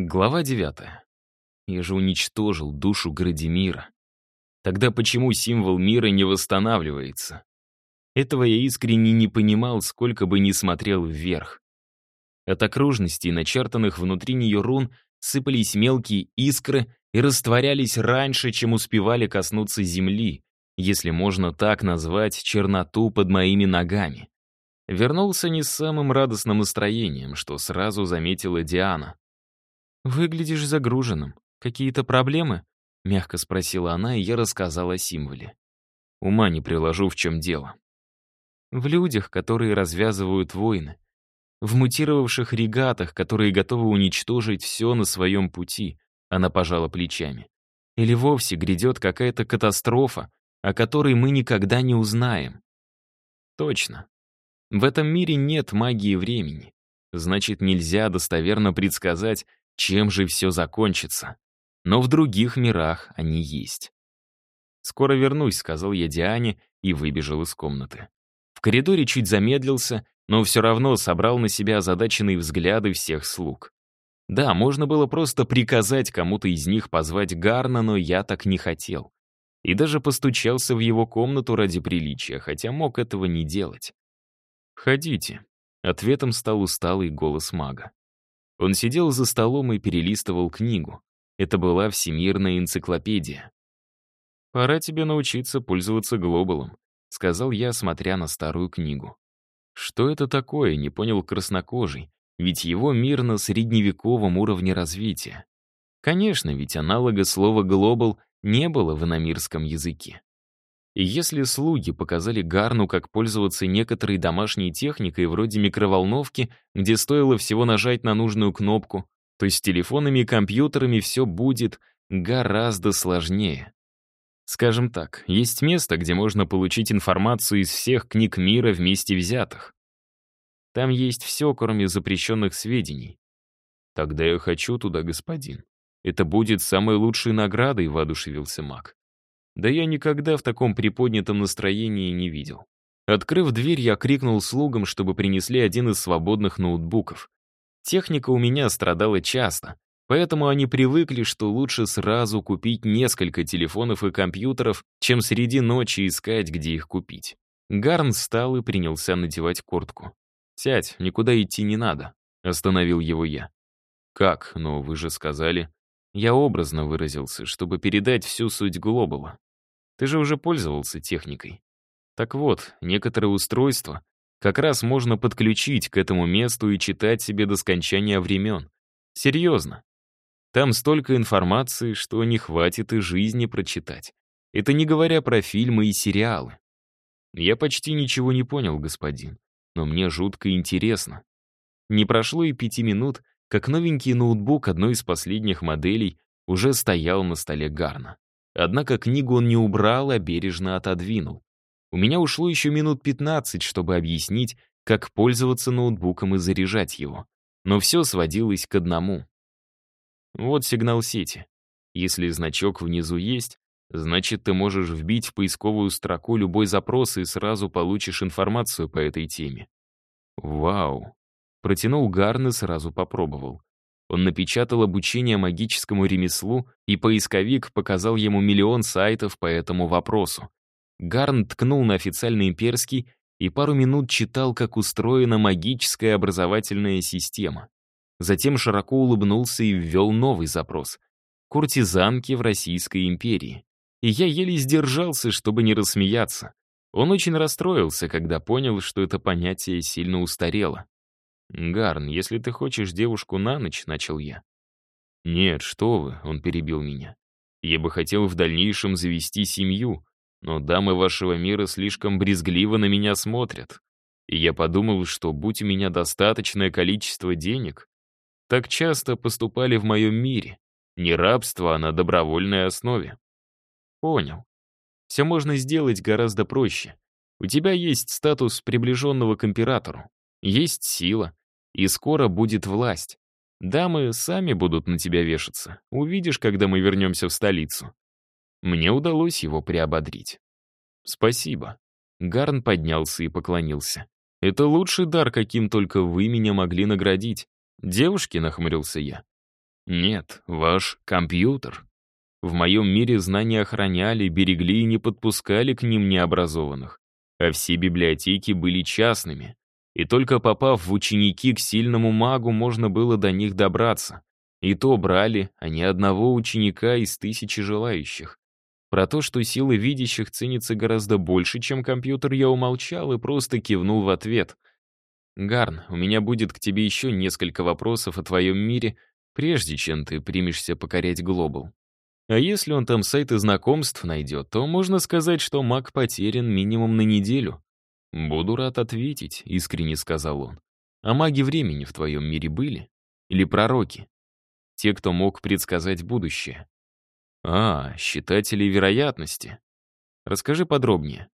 Глава девятая. Я же уничтожил душу Градимира. Тогда почему символ мира не восстанавливается? Этого я искренне не понимал, сколько бы ни смотрел вверх. От окружностей, начертанных внутри нее рун, сыпались мелкие искры и растворялись раньше, чем успевали коснуться земли, если можно так назвать черноту под моими ногами. Вернулся не с самым радостным настроением, что сразу заметила Диана. «Выглядишь загруженным. Какие-то проблемы?» — мягко спросила она, и я рассказала о символе. Ума не приложу, в чем дело. В людях, которые развязывают войны. В мутировавших регатах, которые готовы уничтожить все на своем пути, она пожала плечами. Или вовсе грядет какая-то катастрофа, о которой мы никогда не узнаем. Точно. В этом мире нет магии времени. Значит, нельзя достоверно предсказать, чем же все закончится. Но в других мирах они есть. «Скоро вернусь», — сказал я Диане и выбежал из комнаты. В коридоре чуть замедлился, но все равно собрал на себя озадаченные взгляды всех слуг. Да, можно было просто приказать кому-то из них позвать Гарна, но я так не хотел. И даже постучался в его комнату ради приличия, хотя мог этого не делать. «Входите», — ответом стал усталый голос мага. Он сидел за столом и перелистывал книгу. Это была всемирная энциклопедия. «Пора тебе научиться пользоваться глобалом», — сказал я, смотря на старую книгу. Что это такое, не понял краснокожий, ведь его мир на средневековом уровне развития. Конечно, ведь аналога слова «глобал» не было в иномирском языке. И если слуги показали Гарну, как пользоваться некоторой домашней техникой вроде микроволновки, где стоило всего нажать на нужную кнопку, то с телефонами и компьютерами все будет гораздо сложнее. Скажем так, есть место, где можно получить информацию из всех книг мира вместе взятых. Там есть все, кроме запрещенных сведений. Тогда я хочу туда, господин. Это будет самой лучшей наградой, воодушевился маг. Да я никогда в таком приподнятом настроении не видел. Открыв дверь, я крикнул слугам, чтобы принесли один из свободных ноутбуков. Техника у меня страдала часто, поэтому они привыкли, что лучше сразу купить несколько телефонов и компьютеров, чем среди ночи искать, где их купить. Гарн встал и принялся надевать куртку. «Сядь, никуда идти не надо», — остановил его я. «Как? Но вы же сказали...» Я образно выразился, чтобы передать всю суть глобала. Ты же уже пользовался техникой. Так вот, некоторые устройства как раз можно подключить к этому месту и читать себе до скончания времен. Серьезно. Там столько информации, что не хватит и жизни прочитать. Это не говоря про фильмы и сериалы. Я почти ничего не понял, господин, но мне жутко интересно. Не прошло и пяти минут, как новенький ноутбук одной из последних моделей уже стоял на столе Гарна. Однако книгу он не убрал, а бережно отодвинул. У меня ушло еще минут 15, чтобы объяснить, как пользоваться ноутбуком и заряжать его. Но все сводилось к одному. Вот сигнал сети. Если значок внизу есть, значит, ты можешь вбить в поисковую строку любой запрос и сразу получишь информацию по этой теме. Вау. Протянул Гарн и сразу попробовал. Он напечатал обучение магическому ремеслу, и поисковик показал ему миллион сайтов по этому вопросу. Гарн ткнул на официальный имперский и пару минут читал, как устроена магическая образовательная система. Затем широко улыбнулся и ввел новый запрос. «Куртизанки в Российской империи». И я еле сдержался, чтобы не рассмеяться. Он очень расстроился, когда понял, что это понятие сильно устарело. «Гарн, если ты хочешь девушку на ночь», — начал я. «Нет, что вы», — он перебил меня. «Я бы хотел в дальнейшем завести семью, но дамы вашего мира слишком брезгливо на меня смотрят. И я подумал, что будь у меня достаточное количество денег, так часто поступали в моем мире. Не рабство, а на добровольной основе». «Понял. Все можно сделать гораздо проще. У тебя есть статус приближенного к императору. Есть сила, и скоро будет власть. Дамы сами будут на тебя вешаться. Увидишь, когда мы вернемся в столицу. Мне удалось его приободрить. Спасибо. Гарн поднялся и поклонился. Это лучший дар, каким только вы меня могли наградить. Девушки, нахмурился я. Нет, ваш компьютер. В моем мире знания охраняли, берегли и не подпускали к ним необразованных. А все библиотеки были частными. И только попав в ученики к сильному магу, можно было до них добраться. И то брали, а не одного ученика из тысячи желающих. Про то, что силы видящих ценится гораздо больше, чем компьютер, я умолчал и просто кивнул в ответ. «Гарн, у меня будет к тебе еще несколько вопросов о твоем мире, прежде чем ты примешься покорять глобал. А если он там сайты знакомств найдет, то можно сказать, что маг потерян минимум на неделю. «Буду рад ответить», — искренне сказал он. «А маги времени в твоем мире были? Или пророки? Те, кто мог предсказать будущее?» «А, считатели вероятности. Расскажи подробнее».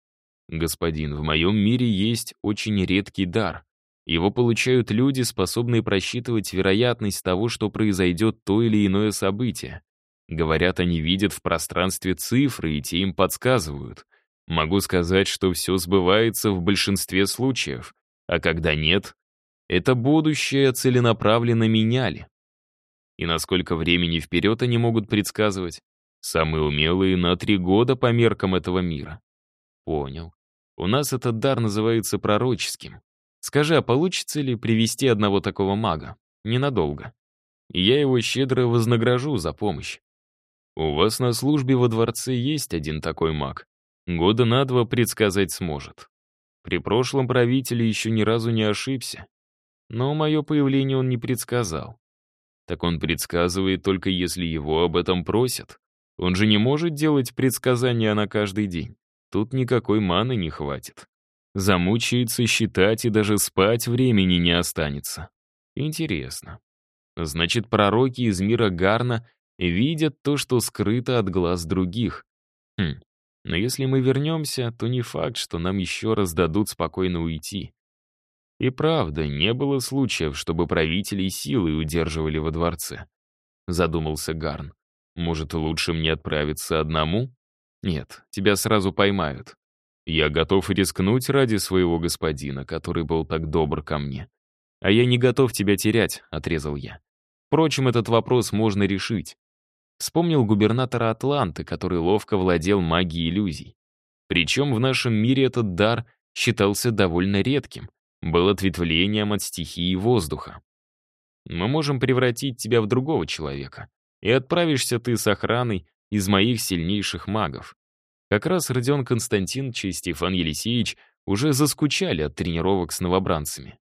«Господин, в моем мире есть очень редкий дар. Его получают люди, способные просчитывать вероятность того, что произойдет то или иное событие. Говорят, они видят в пространстве цифры, и те им подсказывают. Могу сказать, что все сбывается в большинстве случаев, а когда нет, это будущее целенаправленно меняли. И насколько времени вперед они могут предсказывать? Самые умелые на три года по меркам этого мира. Понял. У нас этот дар называется пророческим. Скажи, а получится ли привести одного такого мага? Ненадолго. И я его щедро вознагражу за помощь. У вас на службе во дворце есть один такой маг. Года на два предсказать сможет. При прошлом правителе еще ни разу не ошибся. Но мое появление он не предсказал. Так он предсказывает только если его об этом просят. Он же не может делать предсказания на каждый день. Тут никакой маны не хватит. Замучается считать и даже спать времени не останется. Интересно. Значит, пророки из мира Гарна видят то, что скрыто от глаз других. Хм, но если мы вернемся, то не факт, что нам еще раз дадут спокойно уйти. И правда, не было случаев, чтобы правители силой удерживали во дворце. Задумался Гарн. Может, лучше мне отправиться одному? Нет, тебя сразу поймают. Я готов рискнуть ради своего господина, который был так добр ко мне. А я не готов тебя терять, отрезал я. Впрочем, этот вопрос можно решить. Вспомнил губернатора Атланты, который ловко владел магией иллюзий. Причем в нашем мире этот дар считался довольно редким, был ответвлением от стихии воздуха. Мы можем превратить тебя в другого человека, и отправишься ты с охраной из моих сильнейших магов. Как раз Родион Константинович и Стефан Елисеевич уже заскучали от тренировок с новобранцами.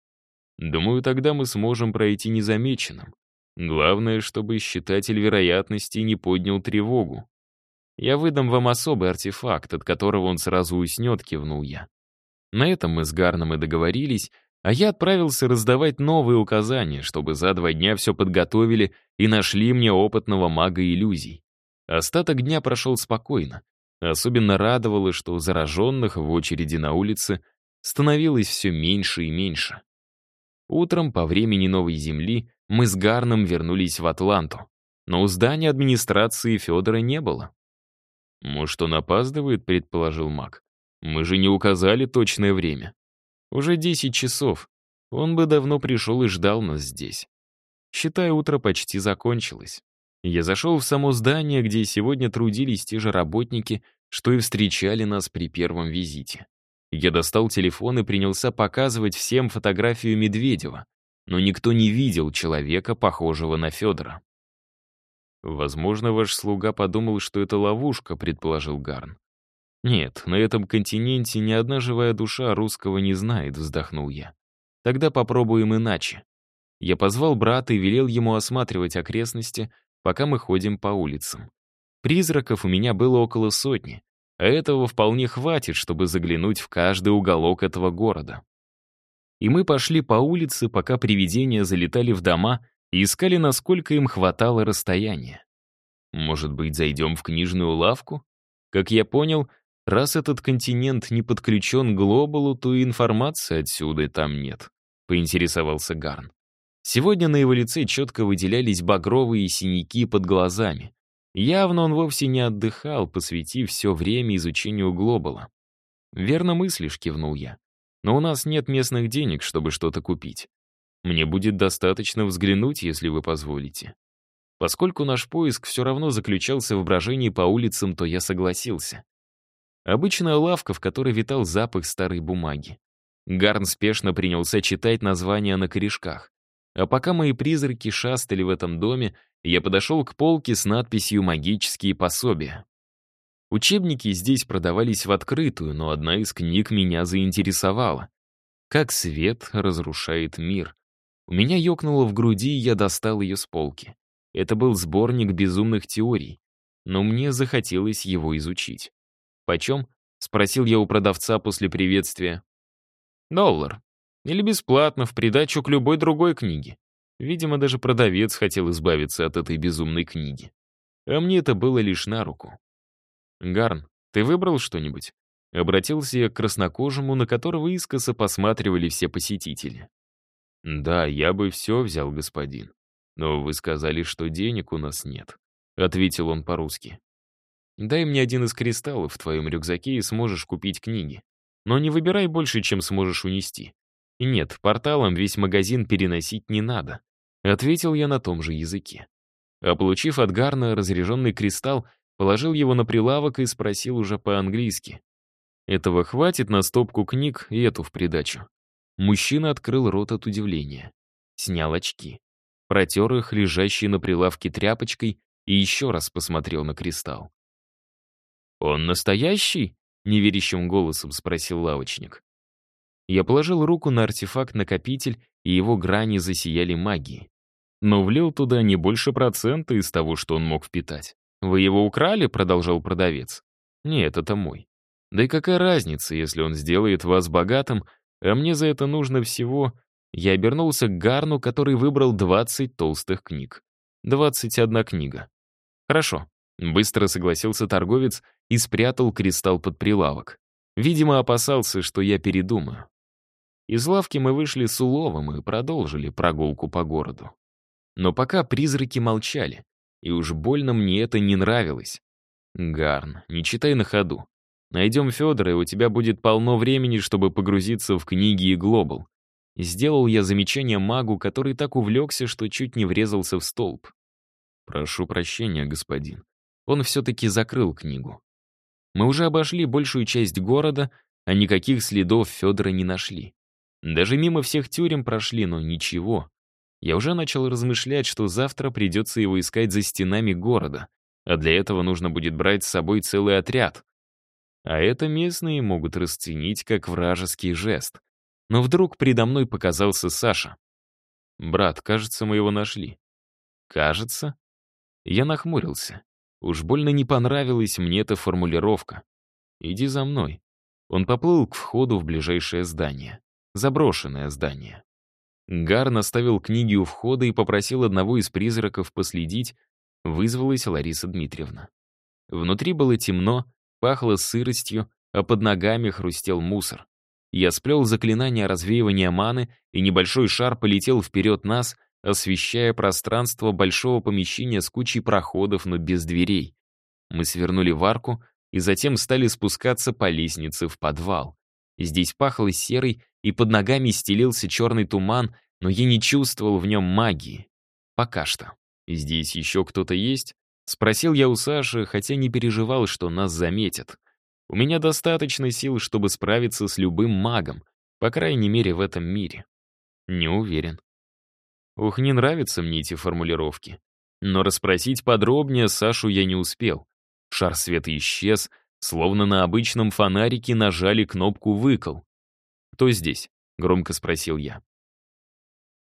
Думаю, тогда мы сможем пройти незамеченным. Главное, чтобы считатель вероятности не поднял тревогу. «Я выдам вам особый артефакт, от которого он сразу уснет», — кивнул я. На этом мы с Гарном и договорились, а я отправился раздавать новые указания, чтобы за два дня все подготовили и нашли мне опытного мага иллюзий. Остаток дня прошел спокойно. Особенно радовало, что зараженных в очереди на улице становилось все меньше и меньше. Утром, по времени новой земли, мы с Гарном вернулись в Атланту. Но у здания администрации Федора не было. «Может, он опаздывает?» — предположил Мак. «Мы же не указали точное время. Уже десять часов. Он бы давно пришел и ждал нас здесь. Считай, утро почти закончилось. Я зашел в само здание, где сегодня трудились те же работники, что и встречали нас при первом визите. Я достал телефон и принялся показывать всем фотографию Медведева, но никто не видел человека, похожего на Федора. «Возможно, ваш слуга подумал, что это ловушка», — предположил Гарн. «Нет, на этом континенте ни одна живая душа русского не знает», — вздохнул я. «Тогда попробуем иначе». Я позвал брата и велел ему осматривать окрестности, пока мы ходим по улицам. Призраков у меня было около сотни, а этого вполне хватит, чтобы заглянуть в каждый уголок этого города. И мы пошли по улице, пока привидения залетали в дома и искали, насколько им хватало расстояния. Может быть, зайдем в книжную лавку? Как я понял, раз этот континент не подключен к глобалу, то и информации отсюда там нет, поинтересовался Гарн. Сегодня на его лице четко выделялись багровые синяки под глазами. Явно он вовсе не отдыхал, посвятив все время изучению глобала. «Верно мыслишь», — кивнул я. «Но у нас нет местных денег, чтобы что-то купить. Мне будет достаточно взглянуть, если вы позволите». Поскольку наш поиск все равно заключался в брожении по улицам, то я согласился. Обычная лавка, в которой витал запах старой бумаги. Гарн спешно принялся читать названия на корешках. А пока мои призраки шастали в этом доме, я подошел к полке с надписью «Магические пособия». Учебники здесь продавались в открытую, но одна из книг меня заинтересовала. «Как свет разрушает мир». У меня ёкнуло в груди, и я достал ее с полки. Это был сборник безумных теорий, но мне захотелось его изучить. «Почем?» — спросил я у продавца после приветствия. «Доллар. Или бесплатно, в придачу к любой другой книге. Видимо, даже продавец хотел избавиться от этой безумной книги. А мне это было лишь на руку. «Гарн, ты выбрал что-нибудь?» Обратился я к краснокожему, на которого искоса посматривали все посетители. «Да, я бы все взял, господин. Но вы сказали, что денег у нас нет», — ответил он по-русски. «Дай мне один из кристаллов в твоем рюкзаке и сможешь купить книги. Но не выбирай больше, чем сможешь унести. Нет, порталом весь магазин переносить не надо», — ответил я на том же языке. А получив от Гарна разряженный кристалл, положил его на прилавок и спросил уже по-английски. «Этого хватит на стопку книг и эту в придачу?» Мужчина открыл рот от удивления. Снял очки. Протер их, лежащие на прилавке тряпочкой, и еще раз посмотрел на кристалл. «Он настоящий?» — неверящим голосом спросил лавочник. Я положил руку на артефакт-накопитель, и его грани засияли магией. Но влил туда не больше процента из того, что он мог впитать. «Вы его украли?» — продолжал продавец. «Нет, это мой. Да и какая разница, если он сделает вас богатым, а мне за это нужно всего...» Я обернулся к Гарну, который выбрал 20 толстых книг. 21 книга. «Хорошо», — быстро согласился торговец и спрятал кристалл под прилавок. Видимо, опасался, что я передумаю. Из лавки мы вышли с уловом и продолжили прогулку по городу. Но пока призраки молчали. И уж больно мне это не нравилось. Гарн, не читай на ходу. Найдем Федора, и у тебя будет полно времени, чтобы погрузиться в книги и глобал. Сделал я замечание магу, который так увлекся, что чуть не врезался в столб. Прошу прощения, господин. Он все-таки закрыл книгу. Мы уже обошли большую часть города, а никаких следов Федора не нашли. Даже мимо всех тюрем прошли, но ничего. Я уже начал размышлять, что завтра придется его искать за стенами города, а для этого нужно будет брать с собой целый отряд. А это местные могут расценить как вражеский жест. Но вдруг предо мной показался Саша. «Брат, кажется, мы его нашли». «Кажется?» Я нахмурился. Уж больно не понравилась мне эта формулировка. «Иди за мной». Он поплыл к входу в ближайшее здание. Заброшенное здание. Гар наставил книги у входа и попросил одного из призраков последить, вызвалась Лариса Дмитриевна. Внутри было темно, пахло сыростью, а под ногами хрустел мусор. Я сплел заклинание развеивания маны, и небольшой шар полетел вперед нас, освещая пространство большого помещения с кучей проходов, но без дверей. Мы свернули в арку и затем стали спускаться по лестнице в подвал. Здесь пахло серой, и под ногами стелился черный туман, но я не чувствовал в нем магии. Пока что. «Здесь еще кто-то есть?» Спросил я у Саши, хотя не переживал, что нас заметят. У меня достаточно сил, чтобы справиться с любым магом, по крайней мере, в этом мире. Не уверен. Ух, не нравятся мне эти формулировки. Но расспросить подробнее Сашу я не успел. Шар света исчез, словно на обычном фонарике нажали кнопку «выкол». «Кто здесь?» — громко спросил я.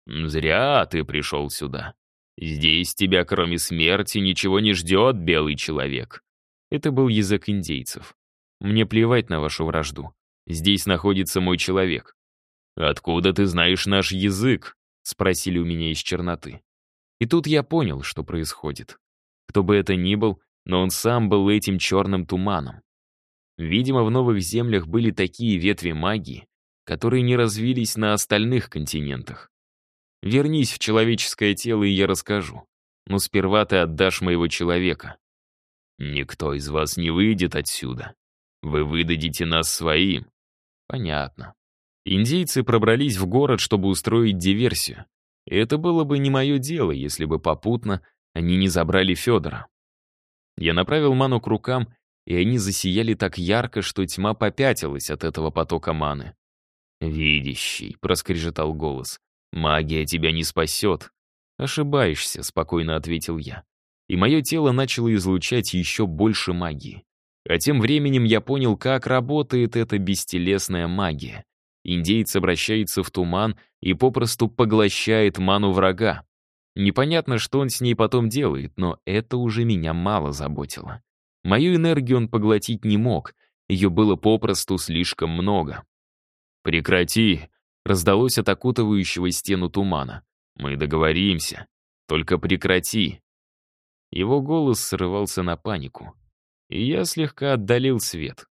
«Зря ты пришел сюда. Здесь тебя, кроме смерти, ничего не ждет, белый человек». Это был язык индейцев. «Мне плевать на вашу вражду. Здесь находится мой человек». «Откуда ты знаешь наш язык?» — спросили у меня из черноты. И тут я понял, что происходит. Кто бы это ни был, но он сам был этим черным туманом. Видимо, в новых землях были такие ветви магии, которые не развились на остальных континентах. Вернись в человеческое тело, и я расскажу. Но сперва ты отдашь моего человека. Никто из вас не выйдет отсюда. Вы выдадите нас своим. Понятно. Индейцы пробрались в город, чтобы устроить диверсию. И это было бы не мое дело, если бы попутно они не забрали Федора. Я направил ману к рукам, и они засияли так ярко, что тьма попятилась от этого потока маны. «Видящий», — проскрежетал голос, — «магия тебя не спасет». «Ошибаешься», — спокойно ответил я. И мое тело начало излучать еще больше магии. А тем временем я понял, как работает эта бестелесная магия. Индеец обращается в туман и попросту поглощает ману врага. Непонятно, что он с ней потом делает, но это уже меня мало заботило. Мою энергию он поглотить не мог, ее было попросту слишком много. «Прекрати!» — раздалось от окутывающего стену тумана. «Мы договоримся. Только прекрати!» Его голос срывался на панику. И я слегка отдалил свет.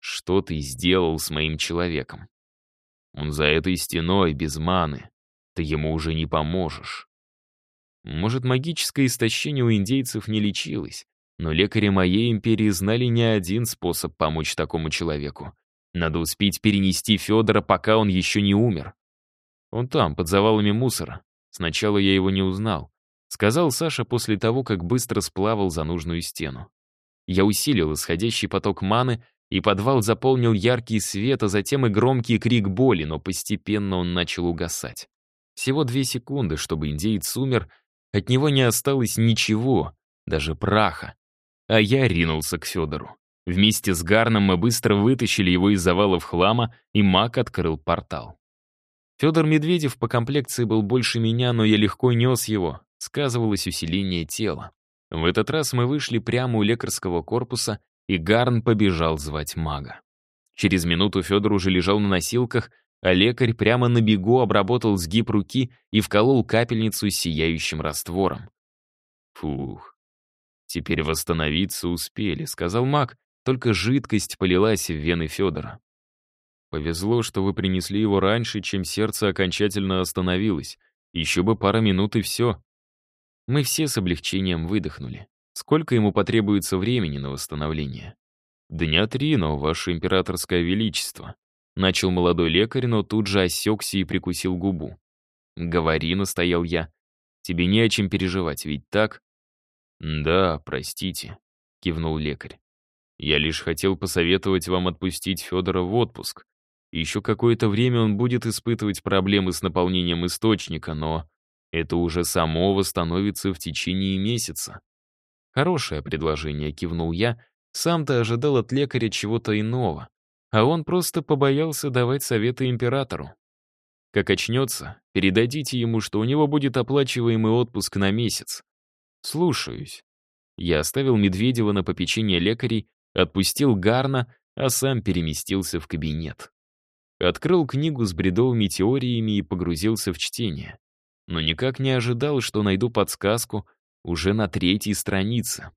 «Что ты сделал с моим человеком?» «Он за этой стеной, без маны. Ты ему уже не поможешь». Может, магическое истощение у индейцев не лечилось, но лекари моей империи знали не один способ помочь такому человеку. Надо успеть перенести Федора, пока он еще не умер. Он там, под завалами мусора. Сначала я его не узнал. Сказал Саша после того, как быстро сплавал за нужную стену. Я усилил исходящий поток маны, и подвал заполнил яркий свет, а затем и громкий крик боли, но постепенно он начал угасать. Всего две секунды, чтобы индеец умер, от него не осталось ничего, даже праха. А я ринулся к Федору. Вместе с Гарном мы быстро вытащили его из завалов хлама, и маг открыл портал. Федор Медведев по комплекции был больше меня, но я легко нес его, сказывалось усиление тела. В этот раз мы вышли прямо у лекарского корпуса, и Гарн побежал звать мага. Через минуту Федор уже лежал на носилках, а лекарь прямо на бегу обработал сгиб руки и вколол капельницу с сияющим раствором. «Фух, теперь восстановиться успели», — сказал маг, только жидкость полилась в вены Федора. Повезло, что вы принесли его раньше, чем сердце окончательно остановилось. Еще бы пара минут и все. Мы все с облегчением выдохнули. Сколько ему потребуется времени на восстановление? Дня три, но ваше императорское величество. Начал молодой лекарь, но тут же осекся и прикусил губу. «Говори», — настоял я. «Тебе не о чем переживать, ведь так?» «Да, простите», — кивнул лекарь. Я лишь хотел посоветовать вам отпустить Федора в отпуск. Еще какое-то время он будет испытывать проблемы с наполнением источника, но это уже само восстановится в течение месяца. Хорошее предложение, кивнул я. Сам-то ожидал от лекаря чего-то иного. А он просто побоялся давать советы императору. Как очнется, передадите ему, что у него будет оплачиваемый отпуск на месяц. Слушаюсь. Я оставил Медведева на попечение лекарей, Отпустил Гарна, а сам переместился в кабинет. Открыл книгу с бредовыми теориями и погрузился в чтение. Но никак не ожидал, что найду подсказку уже на третьей странице.